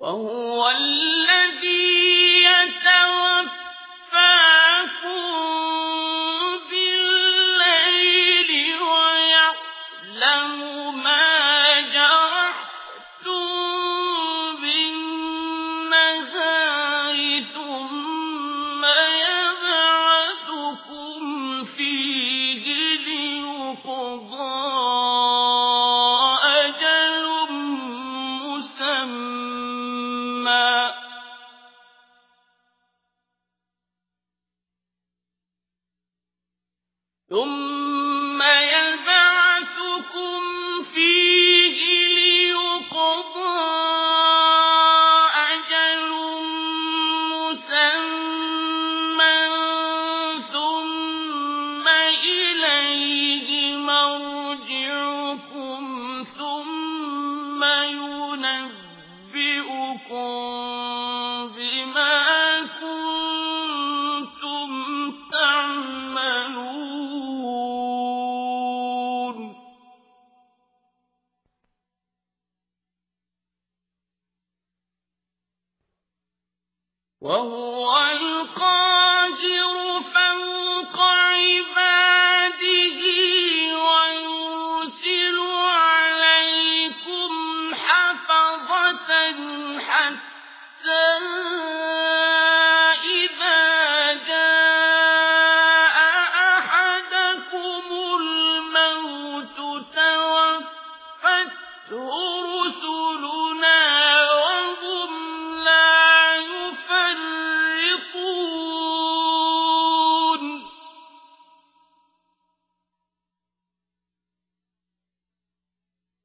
وهو الذي يتوفاكم ثم يبعثكم فيه ليقضى أجل مسمى ثم إليه مرجعكم ثم ينبئكم وهو القادر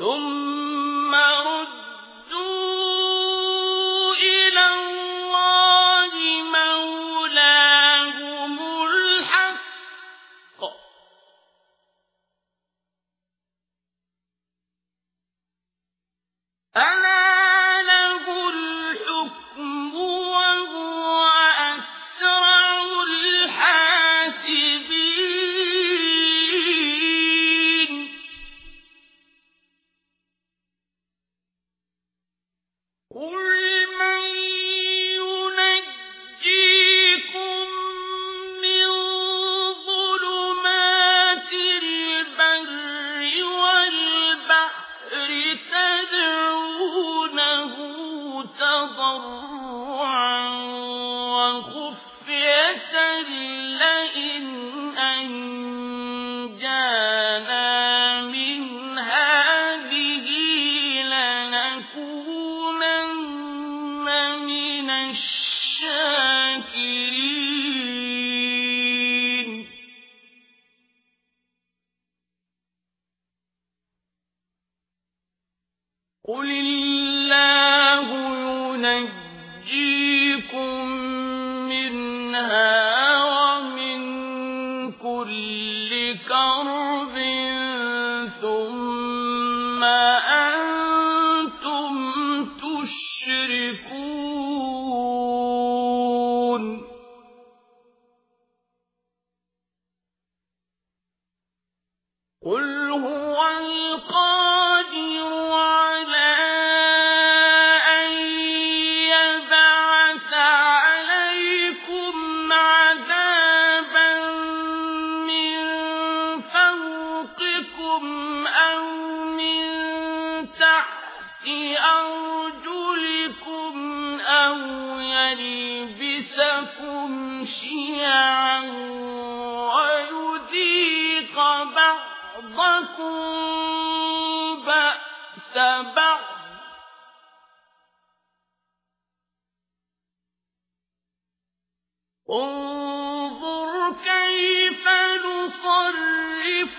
ثم تَضَرَّعُوا you. أو من تحت أرجلكم أو يلبسكم شيعا ويذيق بعضكم بأس بعض انظر كيف نصرف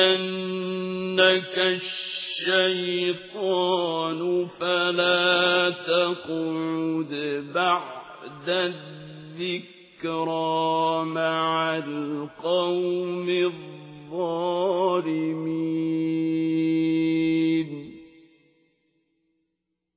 يَنسِيَنَّكَ الشَّيْطَانُ فَلَا تَقْعُدْ بَعْدَ الذِّكْرَى مَعَ الْقَوْمِ الظَّالِمِينَ.